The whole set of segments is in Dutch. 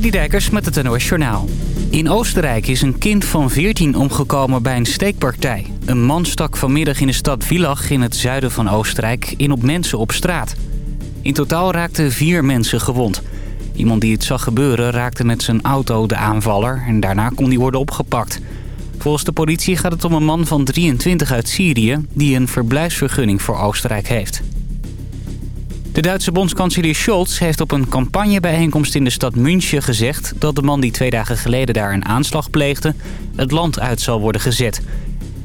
Dijkers met het NOS Journaal. In Oostenrijk is een kind van 14 omgekomen bij een steekpartij. Een man stak vanmiddag in de stad Villach in het zuiden van Oostenrijk in op mensen op straat. In totaal raakten vier mensen gewond. Iemand die het zag gebeuren raakte met zijn auto de aanvaller en daarna kon die worden opgepakt. Volgens de politie gaat het om een man van 23 uit Syrië die een verblijfsvergunning voor Oostenrijk heeft. De Duitse bondskanselier Scholz heeft op een campagnebijeenkomst in de stad München gezegd... dat de man die twee dagen geleden daar een aanslag pleegde... het land uit zal worden gezet.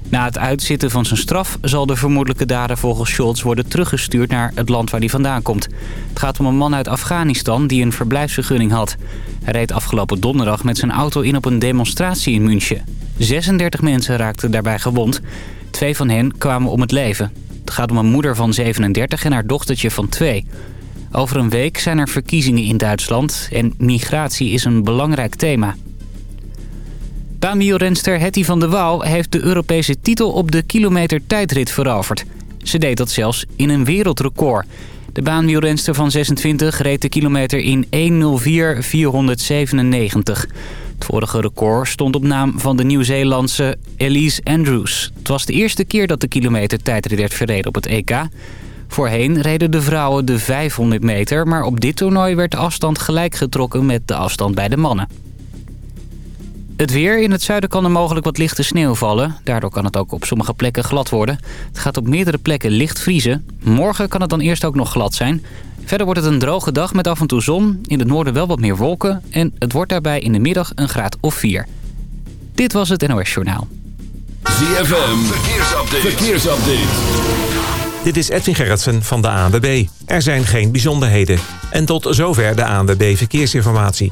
Na het uitzitten van zijn straf zal de vermoedelijke dader volgens Scholz worden teruggestuurd naar het land waar hij vandaan komt. Het gaat om een man uit Afghanistan die een verblijfsvergunning had. Hij reed afgelopen donderdag met zijn auto in op een demonstratie in München. 36 mensen raakten daarbij gewond. Twee van hen kwamen om het leven. Het gaat om een moeder van 37 en haar dochtertje van 2. Over een week zijn er verkiezingen in Duitsland en migratie is een belangrijk thema. Baanwielrenster Hetty van der Wouw heeft de Europese titel op de kilometer tijdrit veroverd. Ze deed dat zelfs in een wereldrecord. De baanwielrenster van 26 reed de kilometer in 1.04.497. Het vorige record stond op naam van de Nieuw-Zeelandse Elise Andrews. Het was de eerste keer dat de kilometer tijdrit werd verreden op het EK. Voorheen reden de vrouwen de 500 meter, maar op dit toernooi werd de afstand gelijk getrokken met de afstand bij de mannen. Het weer. In het zuiden kan er mogelijk wat lichte sneeuw vallen. Daardoor kan het ook op sommige plekken glad worden. Het gaat op meerdere plekken licht vriezen. Morgen kan het dan eerst ook nog glad zijn. Verder wordt het een droge dag met af en toe zon. In het noorden wel wat meer wolken. En het wordt daarbij in de middag een graad of 4. Dit was het NOS Journaal. ZFM. Verkeersupdate. Verkeersupdate. Dit is Edwin Gerritsen van de ANWB. Er zijn geen bijzonderheden. En tot zover de ANWB Verkeersinformatie.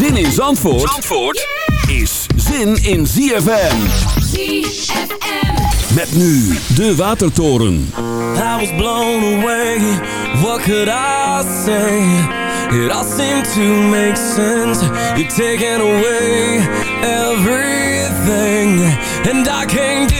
Zin in Zandvoort, Zandvoort is zin in ZFM. ZFM. Met nu de Watertoren. I was blown away, what could I say? It all seemed to make sense You're taking away everything And I can't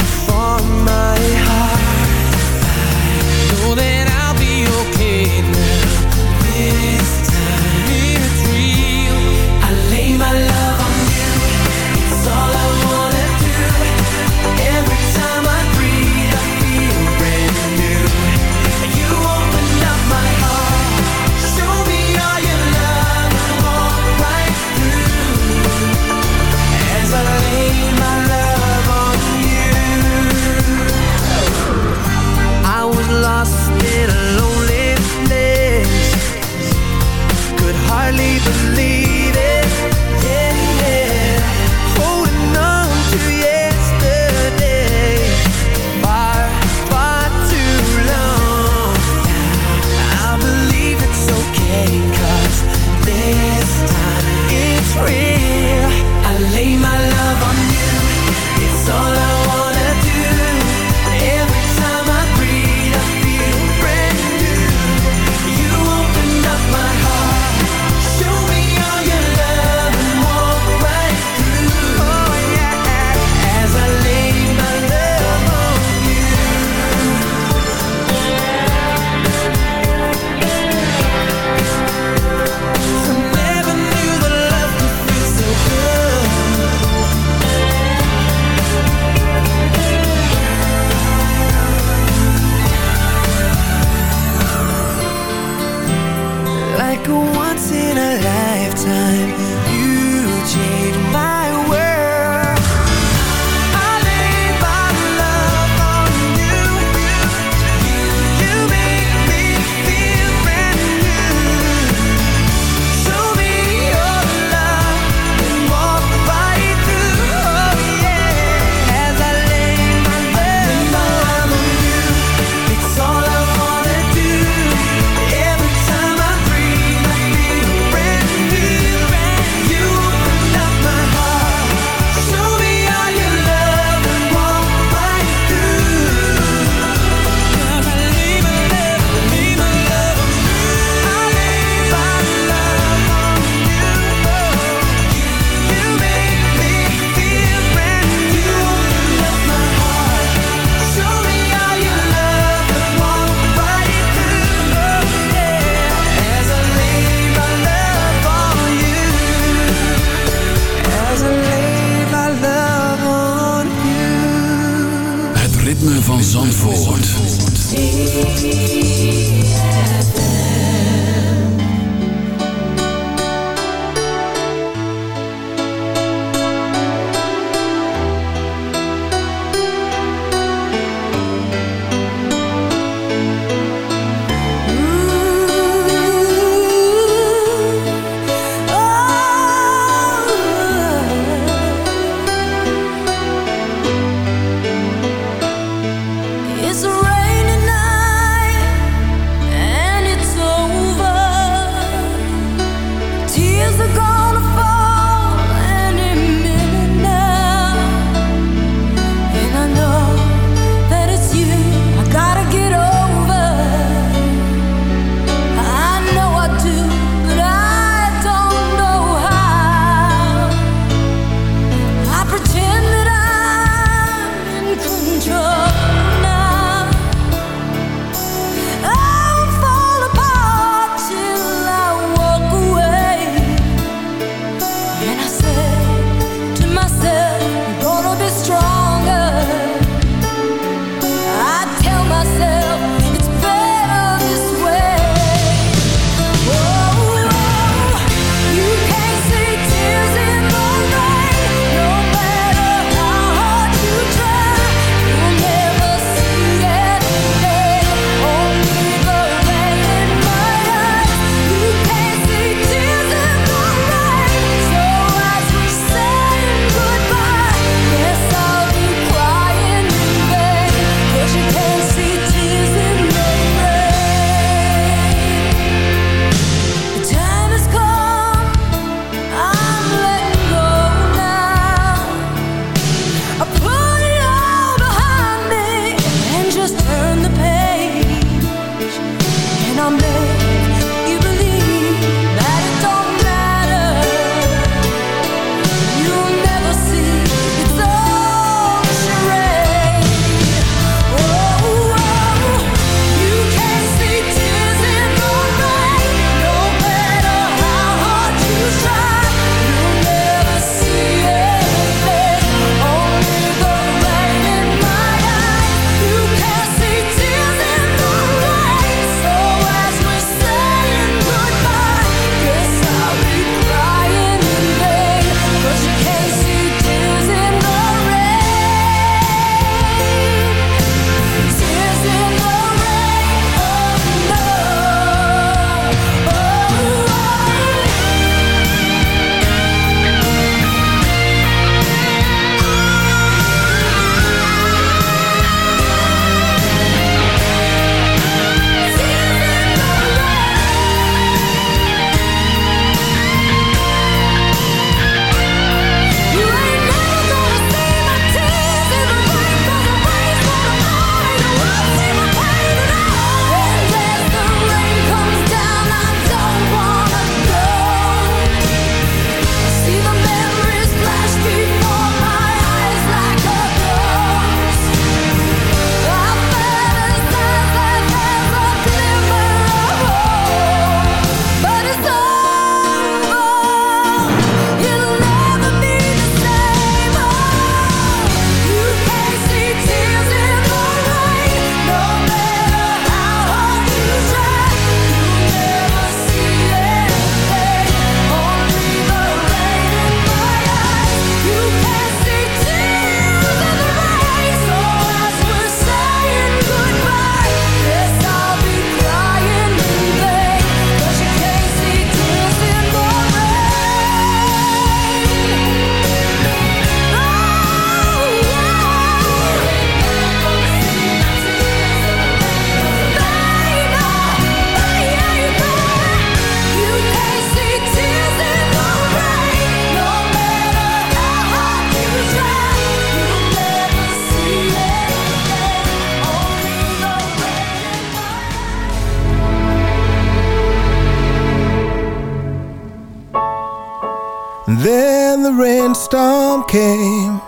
calm came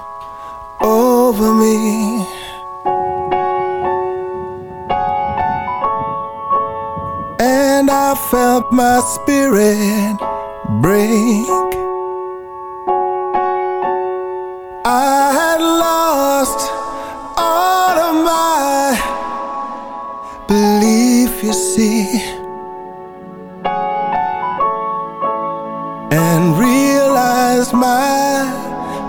over me. And I felt my spirit break. I had lost all of my belief, you see.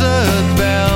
het bell.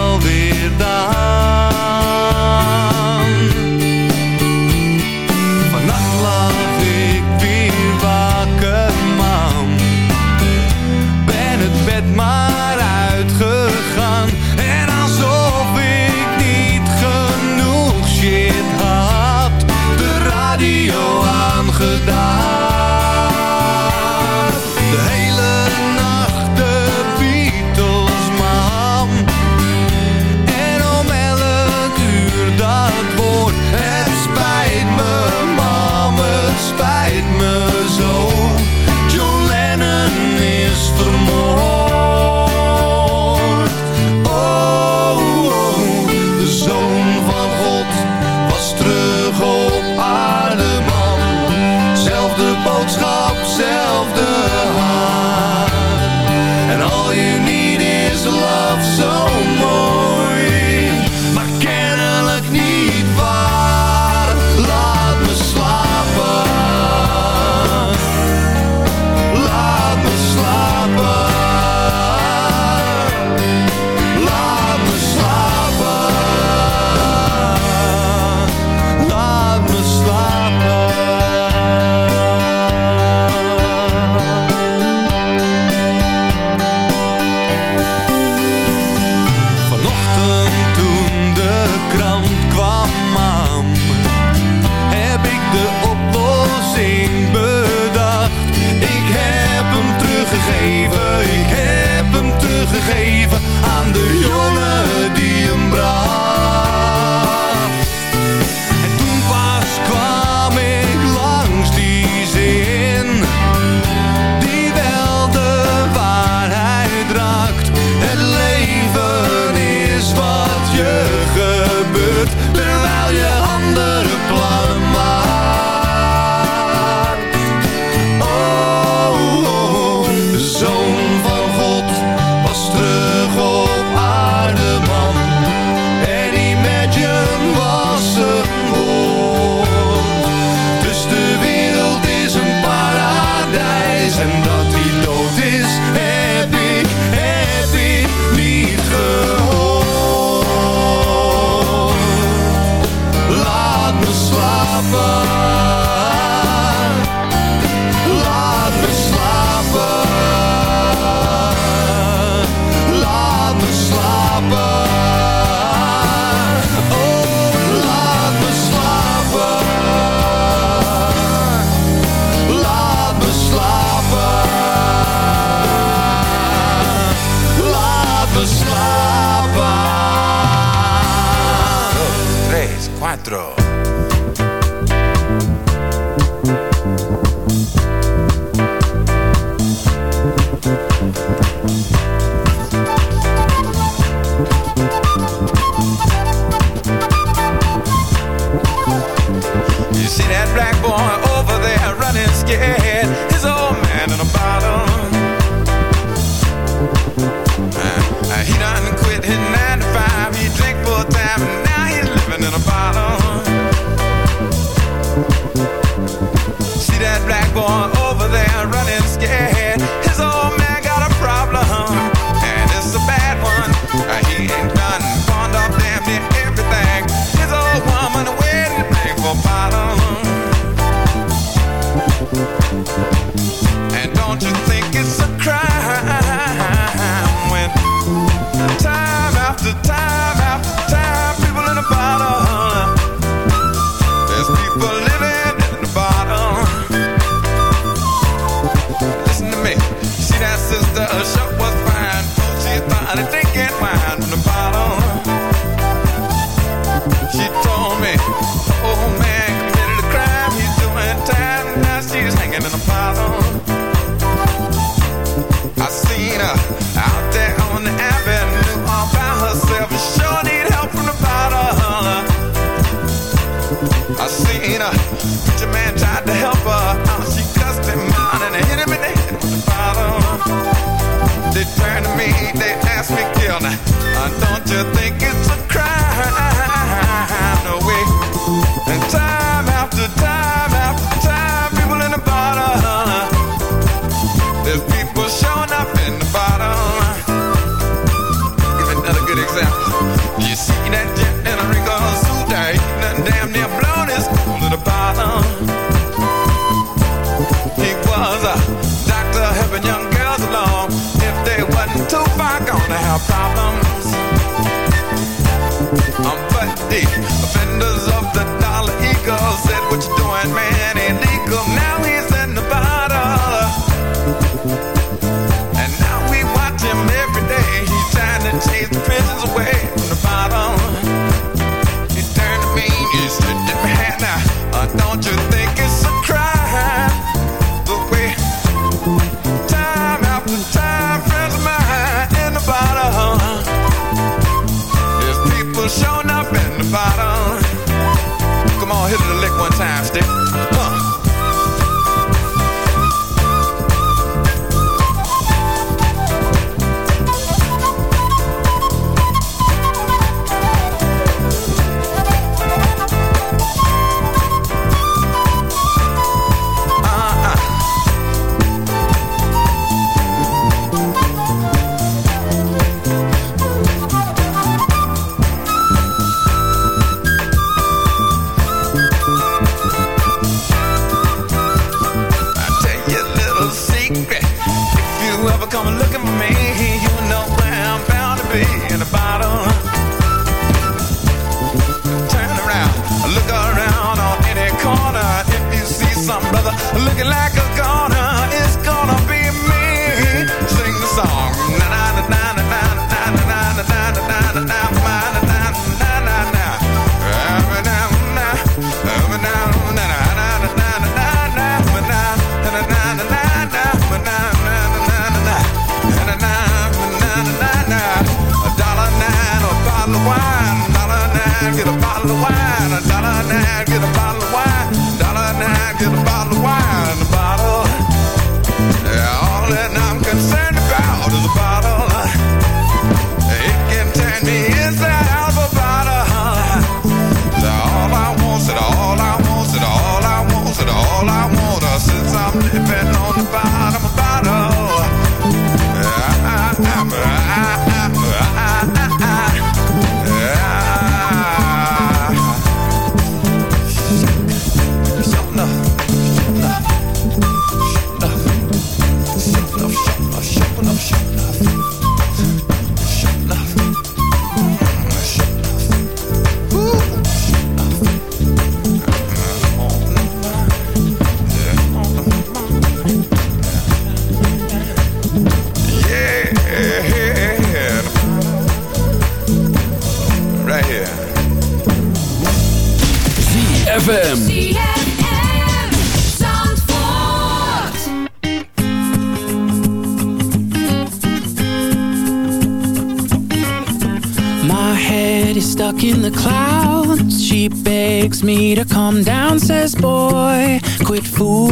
bottom. Turn around, look around on any corner. If you see some brother looking like a goner, it's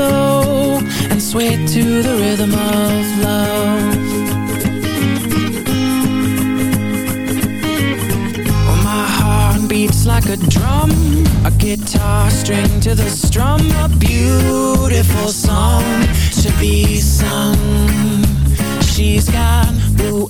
slow and sway to the rhythm of love. My heart beats like a drum, a guitar string to the strum, a beautiful song to be sung. She's got blue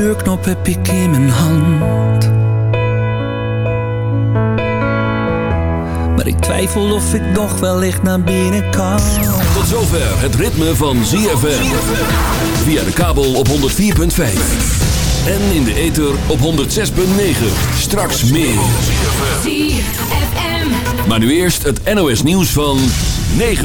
Deurknop heb ik in mijn hand. Maar ik twijfel of ik nog wellicht naar binnen kan. Tot zover het ritme van ZFM. Via de kabel op 104.5. En in de ether op 106.9. Straks meer. Maar nu eerst het NOS nieuws van 9.